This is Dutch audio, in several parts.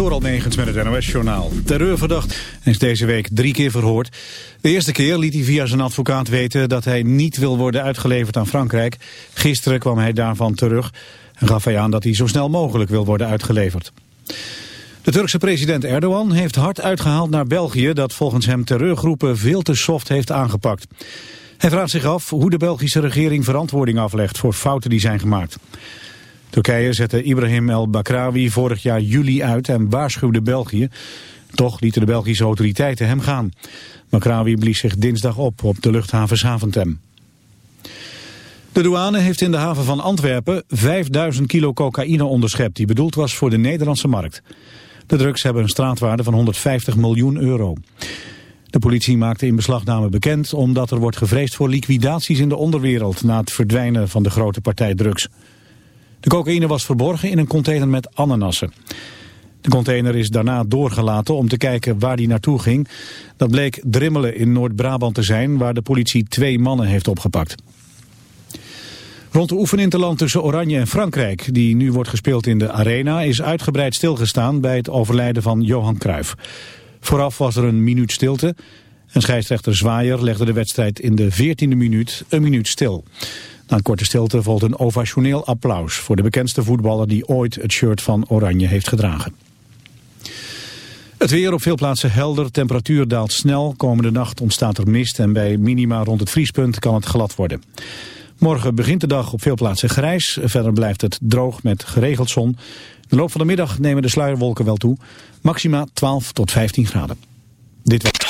Door Almegens met het NOS-journaal. Terreurverdacht is deze week drie keer verhoord. De eerste keer liet hij via zijn advocaat weten dat hij niet wil worden uitgeleverd aan Frankrijk. Gisteren kwam hij daarvan terug en gaf hij aan dat hij zo snel mogelijk wil worden uitgeleverd. De Turkse president Erdogan heeft hard uitgehaald naar België... dat volgens hem terreurgroepen veel te soft heeft aangepakt. Hij vraagt zich af hoe de Belgische regering verantwoording aflegt... voor fouten die zijn gemaakt. Turkije zette Ibrahim el-Bakrawi vorig jaar juli uit en waarschuwde België. Toch lieten de Belgische autoriteiten hem gaan. Bakrawi blies zich dinsdag op op de luchthaven Zaventem. De douane heeft in de haven van Antwerpen 5000 kilo cocaïne onderschept... die bedoeld was voor de Nederlandse markt. De drugs hebben een straatwaarde van 150 miljoen euro. De politie maakte in beslagname bekend omdat er wordt gevreesd voor liquidaties in de onderwereld... na het verdwijnen van de grote partij drugs. De cocaïne was verborgen in een container met ananassen. De container is daarna doorgelaten om te kijken waar die naartoe ging. Dat bleek Drimmelen in Noord-Brabant te zijn, waar de politie twee mannen heeft opgepakt. Rond de oefeninterland tussen Oranje en Frankrijk, die nu wordt gespeeld in de Arena, is uitgebreid stilgestaan bij het overlijden van Johan Cruijff. Vooraf was er een minuut stilte en scheidsrechter Zwaaier legde de wedstrijd in de 14e minuut een minuut stil. Na een korte stilte volgt een ovationeel applaus voor de bekendste voetballer die ooit het shirt van Oranje heeft gedragen. Het weer op veel plaatsen helder, temperatuur daalt snel. Komende nacht ontstaat er mist en bij minima rond het vriespunt kan het glad worden. Morgen begint de dag op veel plaatsen grijs. Verder blijft het droog met geregeld zon. De loop van de middag nemen de sluierwolken wel toe. Maxima 12 tot 15 graden. Dit was...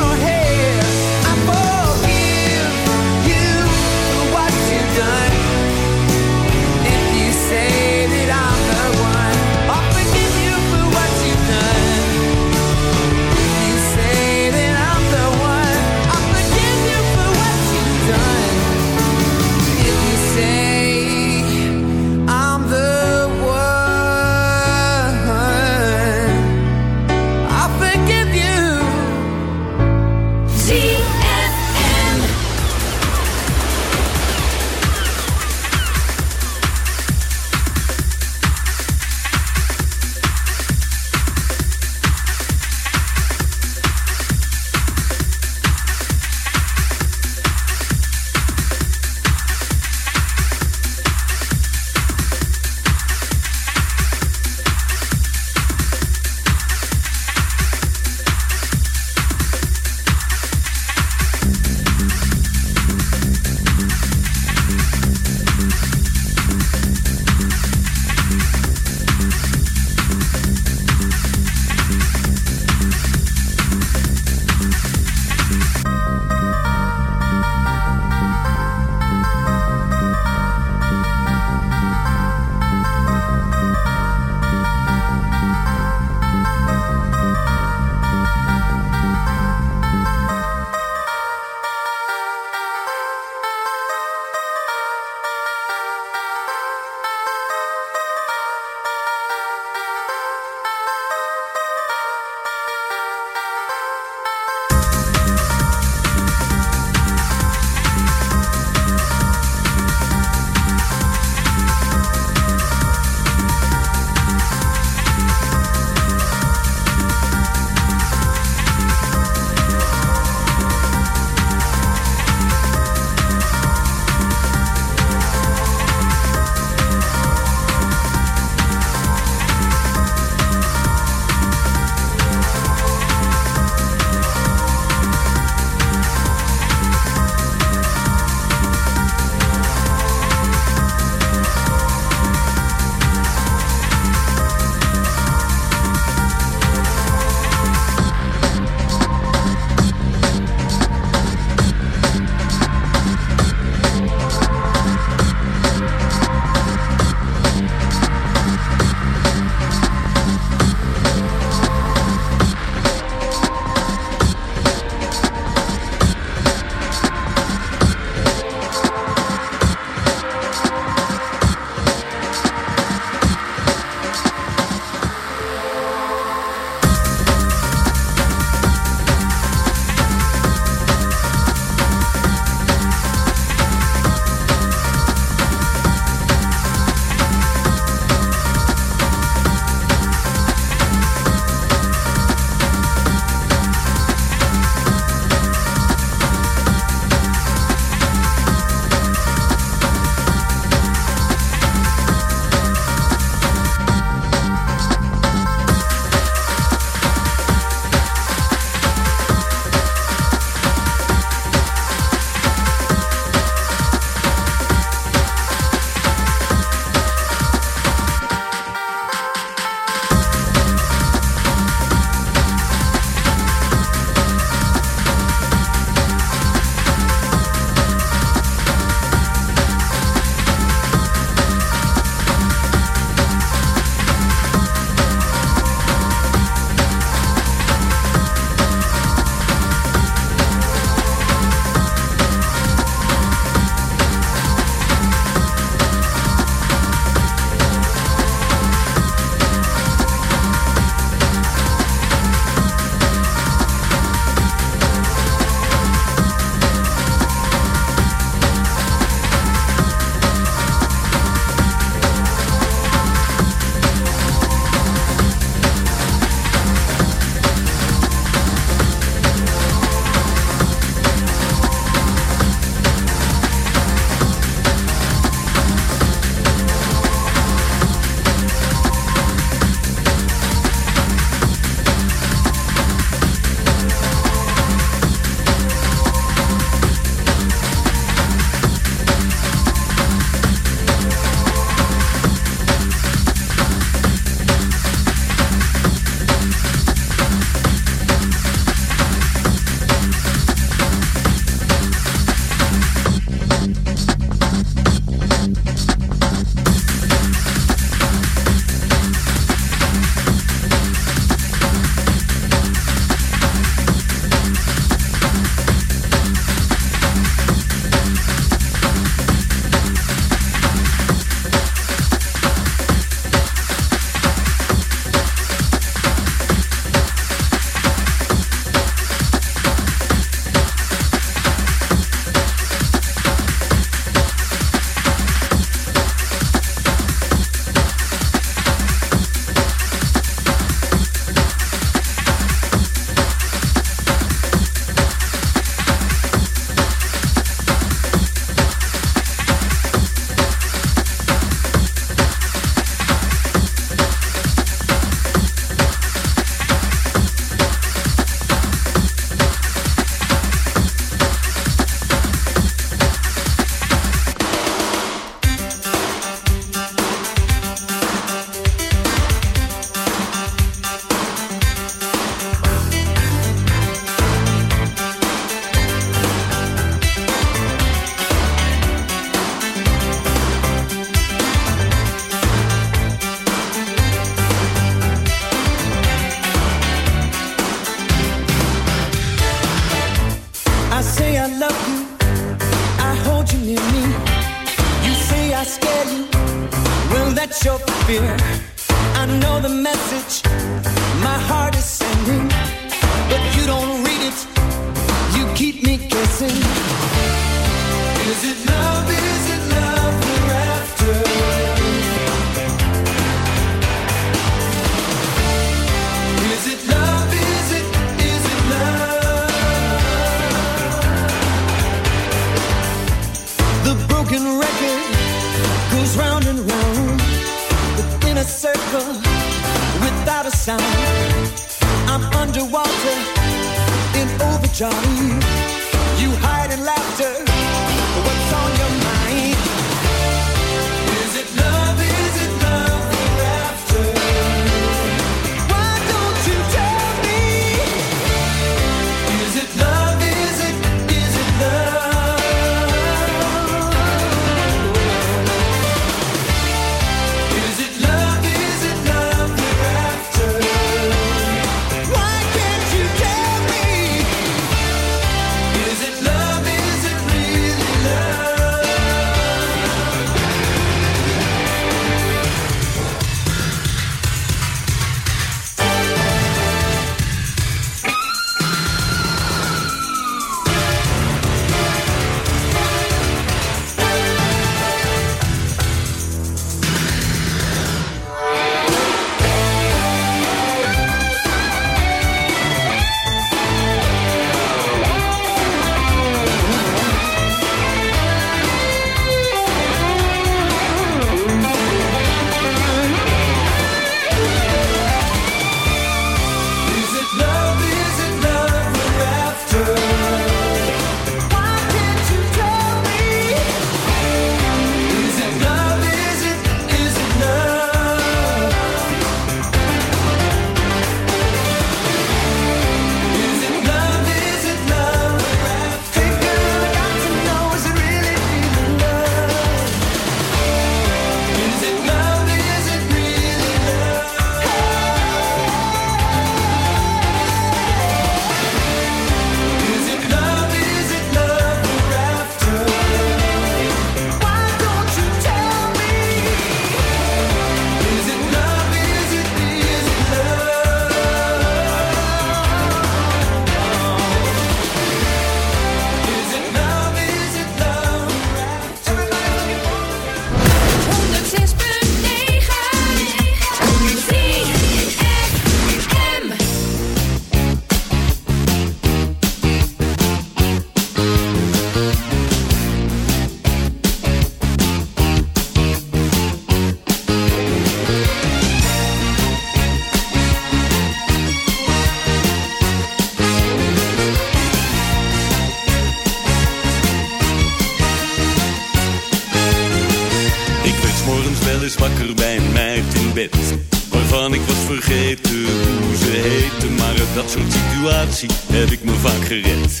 dat situatie heb ik me vaak gered.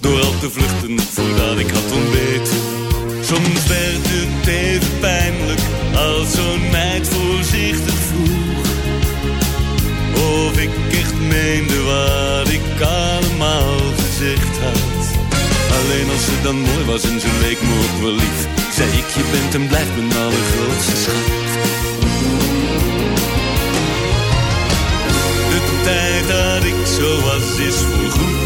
Door al te vluchten voordat ik had ontbeet. Soms werd het even pijnlijk als zo'n meid voorzichtig vroeg. Of ik echt meende wat ik allemaal gezegd had. Alleen als ze dan mooi was en ze leek me ook wel lief. Zei ik, je bent en blijft mijn allergrootste schat.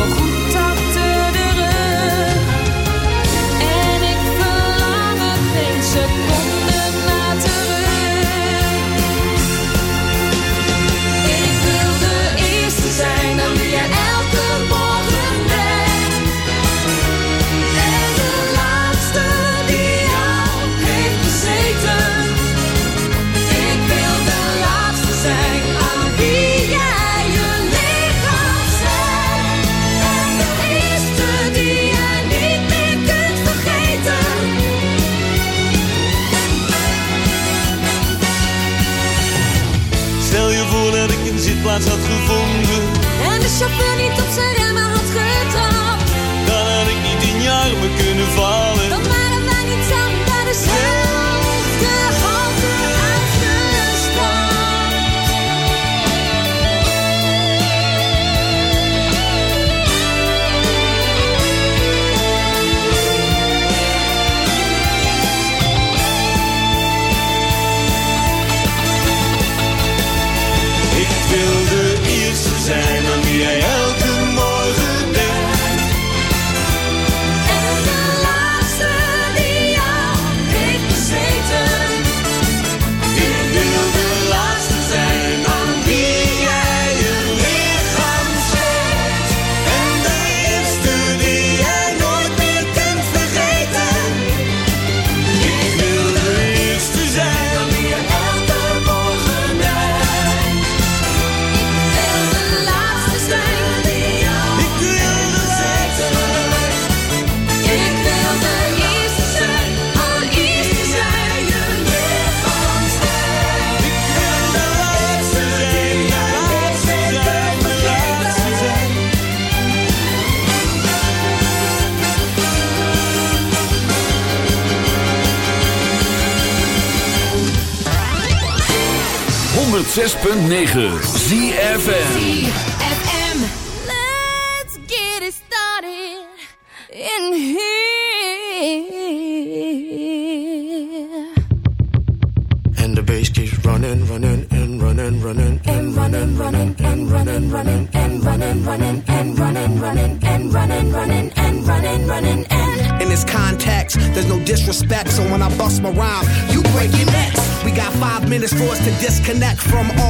Was dat ik een zitplaats had gevonden. En de chauffeur 106.9 ZFN running, running, and running, running, and running, running, and running, running, and running, running, and running, running, and running, running, and running, running, and in this context, there's no disrespect. So when I bust my rhyme, you break your necks. We got five minutes for us to disconnect from all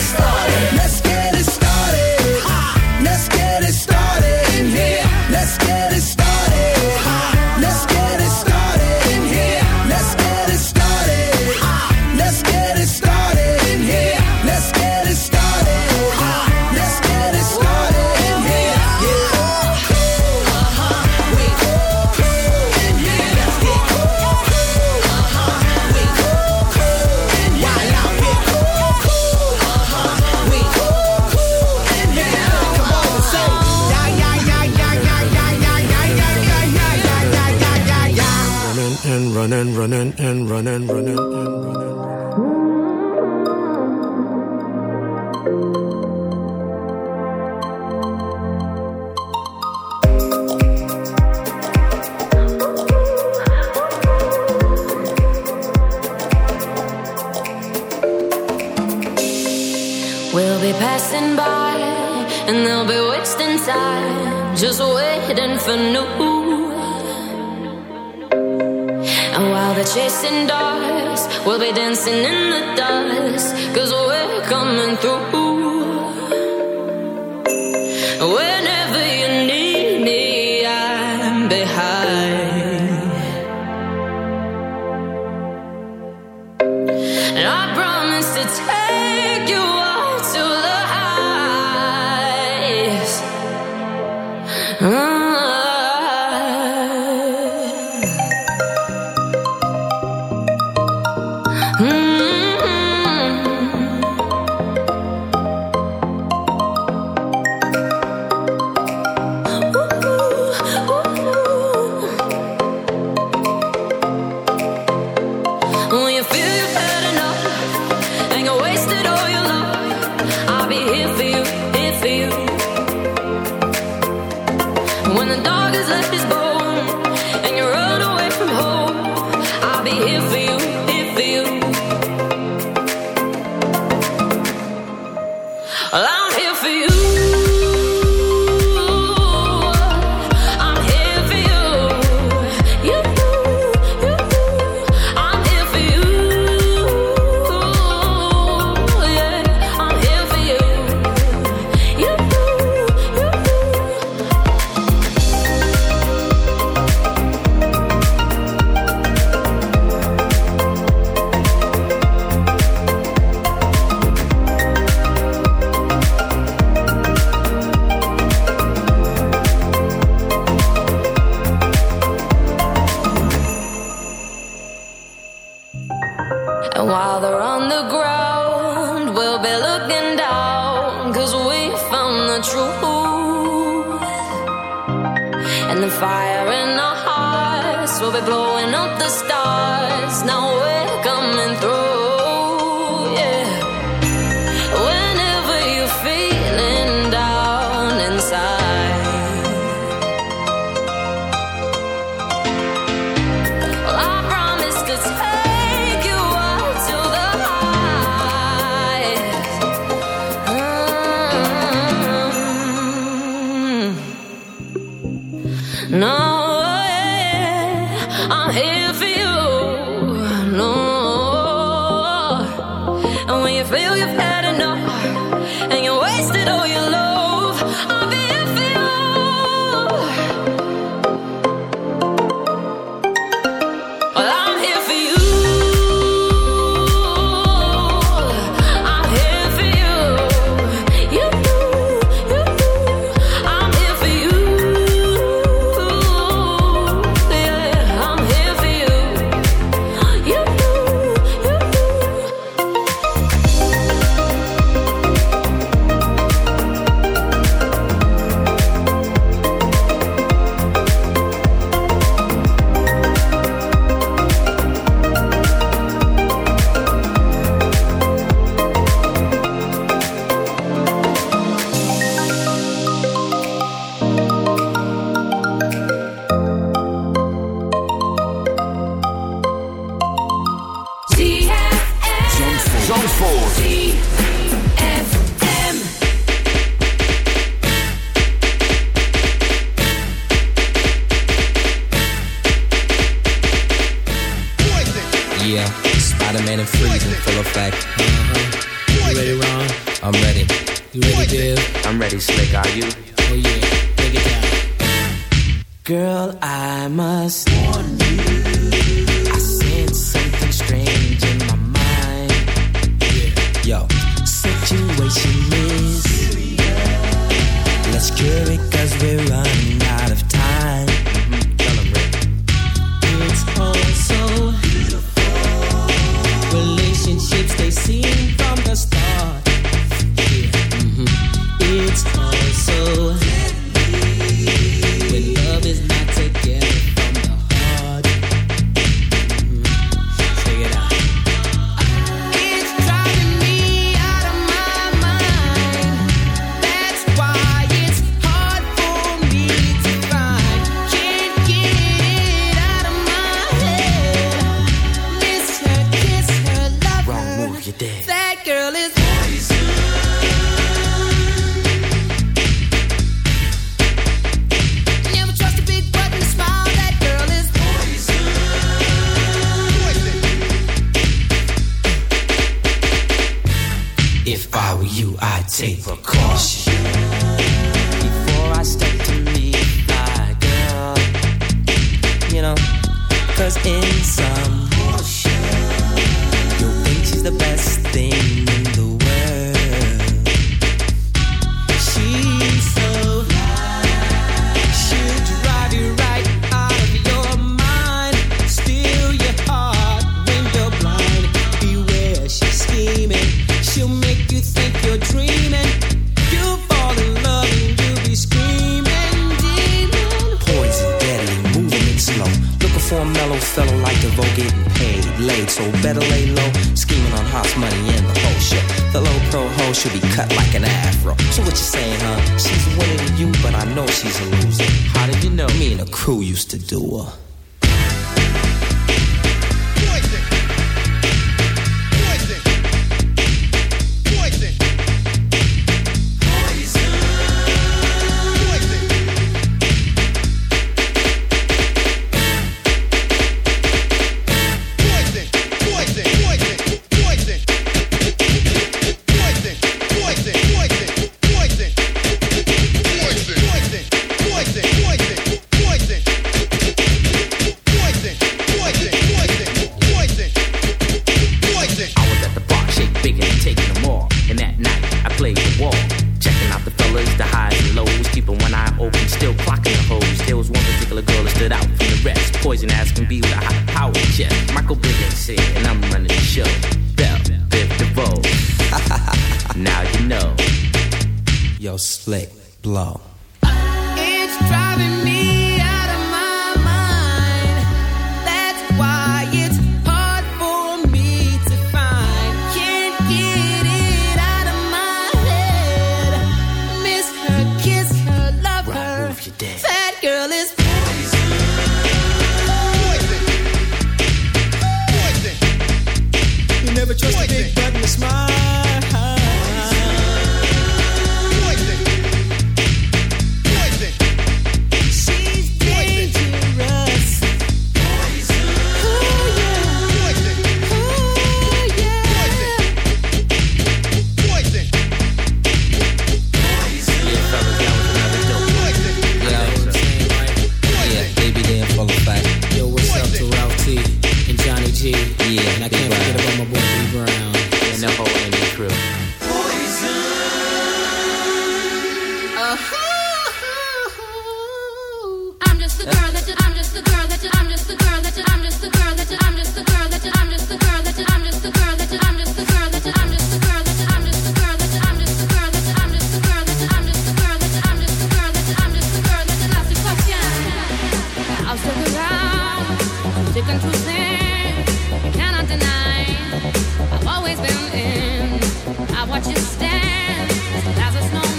Save reflect. I've always been in. I watch you stand as a snow.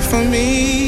for me.